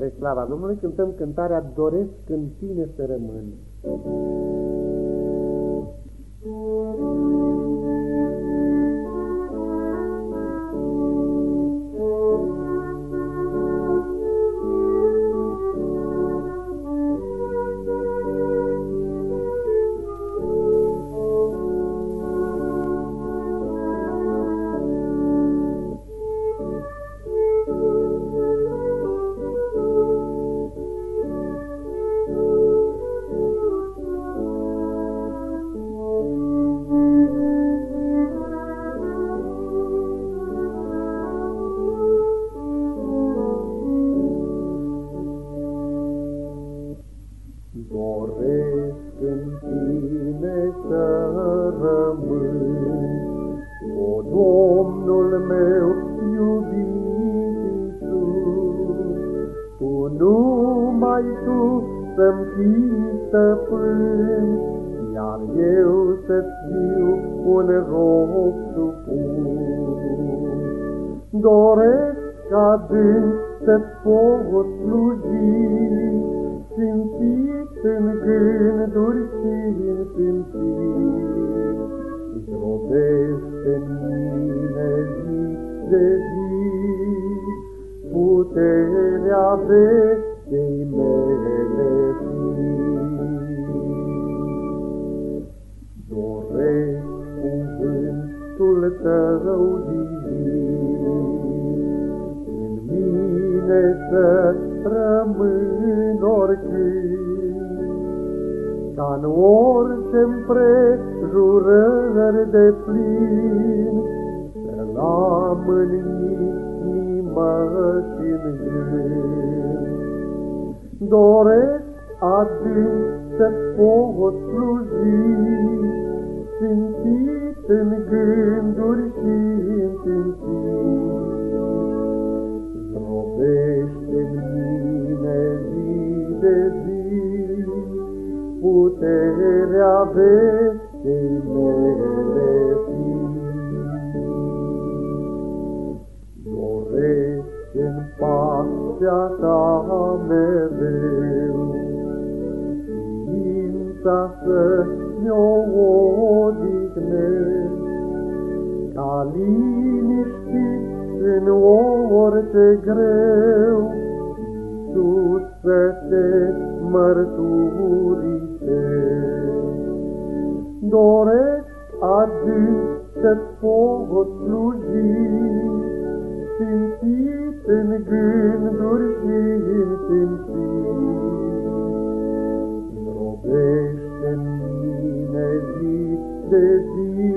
Spre slava Domnului cântăm cântarea Doresc în tine să rămân. Doresc meu iubit Iisus, Tu numai Tu să-mi fii stăpân, Iar eu să-ți fiu un rob supus. Doresc adânc să-ți pot sluji, simțit în gânduri și puterea vechei mele fii. Doresc cuvântul tău divin, în mine să rămân oricând, ca în orice împrejurări de plin, să-L am în inimă și în gând. Doresc adânc să-ți pot sluji, simțit în gânduri și în simțiri. Zdrobește-n mine zi de zi, puterea vechei mele mereu, ființa să mi-o odihnesc, ca liniștit în orice greu, Iisus să te mărturisesc. Doresc adânc să-ți pot sluji, simțit în gânduri de zi,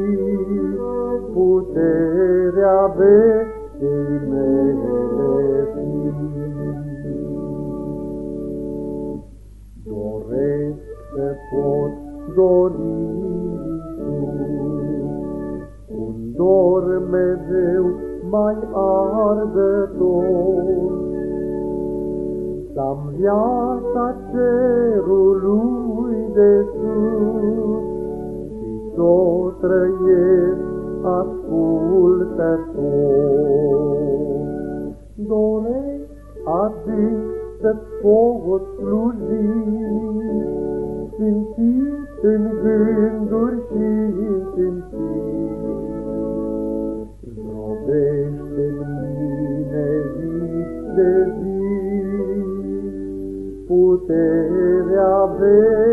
puterea vechei mele fii. Doresc să pot dori un dor mereu mai ardător, Să-am viața cerului de sus s-o trăiesc ascultător. Doresc adânc să-ți pot sluji, simțit în gânduri și în simțiri. Zdrobește-n mine zi de zi, puterea vechei